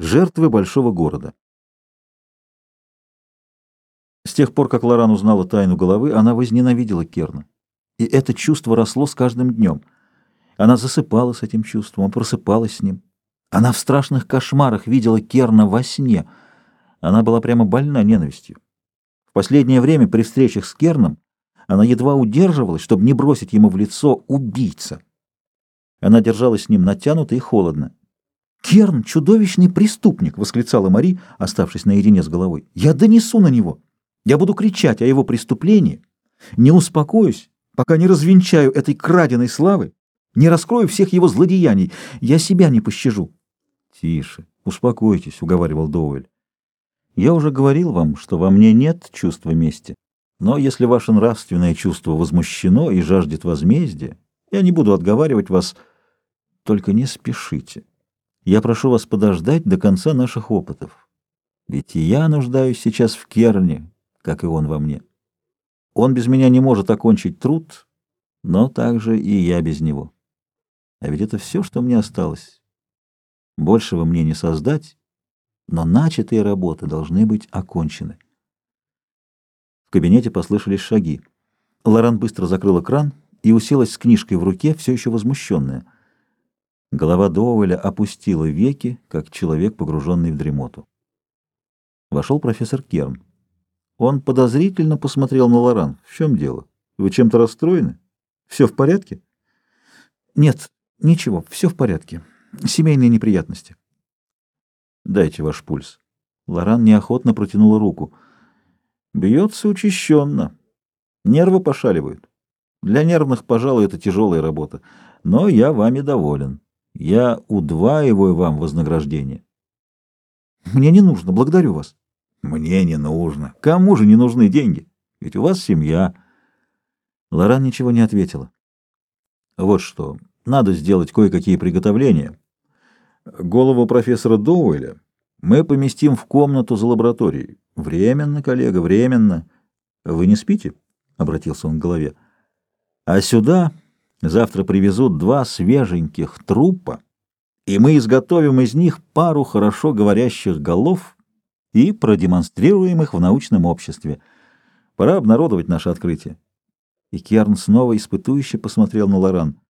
Жертвы большого города. С тех пор, как Лоран узнала тайну головы, она возненавидела Керна. И это чувство росло с каждым днем. Она засыпала с этим чувством, просыпалась с ним. Она в страшных кошмарах видела Керна во сне. Она была прямо больна ненавистью. В последнее время при встречах с Керном она едва удерживалась, чтобы не бросить ему в лицо «убийца». Она держалась с ним натянуто и холодно. «Керн — чудовищный преступник!» — восклицала Мари, оставшись наедине с головой. «Я донесу на него! Я буду кричать о его преступлении! Не успокоюсь, пока не развенчаю этой краденой славы, не раскрою всех его злодеяний. Я себя не пощажу!» «Тише, успокойтесь», — уговаривал Доуэль. «Я уже говорил вам, что во мне нет чувства мести. Но если ваше нравственное чувство возмущено и жаждет возмездия, я не буду отговаривать вас, только не спешите». Я прошу вас подождать до конца наших опытов. Ведь и я нуждаюсь сейчас в Керне, как и он во мне. Он без меня не может окончить труд, но также и я без него. А ведь это все, что мне осталось. Большего мне не создать, но начатые работы должны быть окончены. В кабинете послышались шаги. Лоран быстро закрыла кран и уселась с книжкой в руке, все еще возмущенная. Голова Доуэля опустила веки, как человек, погруженный в дремоту. Вошел профессор Керн. Он подозрительно посмотрел на Лоран. В чем дело? Вы чем-то расстроены? Все в порядке? Нет, ничего, все в порядке. Семейные неприятности. Дайте ваш пульс. Лоран неохотно протянула руку. Бьется учащенно. Нервы пошаливают. Для нервных, пожалуй, это тяжелая работа. Но я вами доволен. Я удваиваю вам вознаграждение. Мне не нужно, благодарю вас. Мне не нужно. Кому же не нужны деньги? Ведь у вас семья. Лоран ничего не ответила. Вот что, надо сделать кое-какие приготовления. Голову профессора Доуэля мы поместим в комнату за лабораторией. Временно, коллега, временно. Вы не спите? — обратился он к голове. А сюда Завтра привезут два свеженьких трупа, и мы изготовим из них пару хорошо говорящих голов и продемонстрируем их в научном обществе. Пора обнародовать наше открытие. И Керн снова испытующе посмотрел на Лоран.